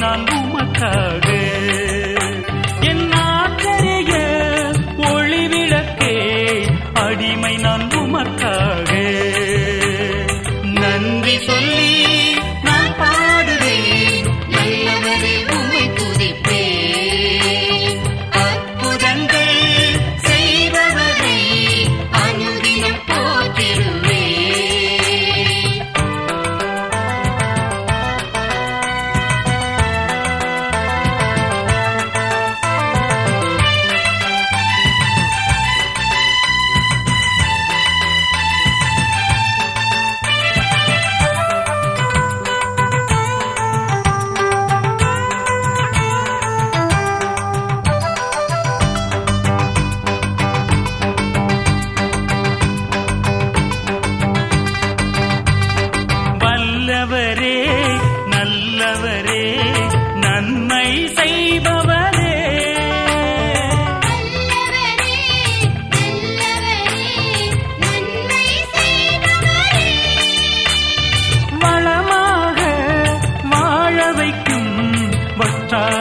nanu matadu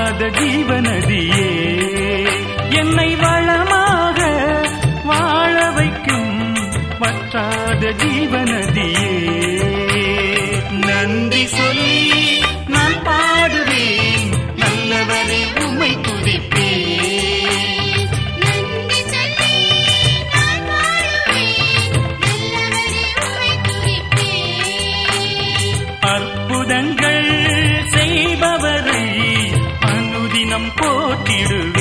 பாத ஜீவநதியே என்னை வளமாக வாழ வைக்கும் வற்றாத ஜீவநதியே. நன்றி சொல்லி நான் பாடுவேன் நல்லவரை உமை துதிப்பேன். அற்புதங்கள் காத்திடுவே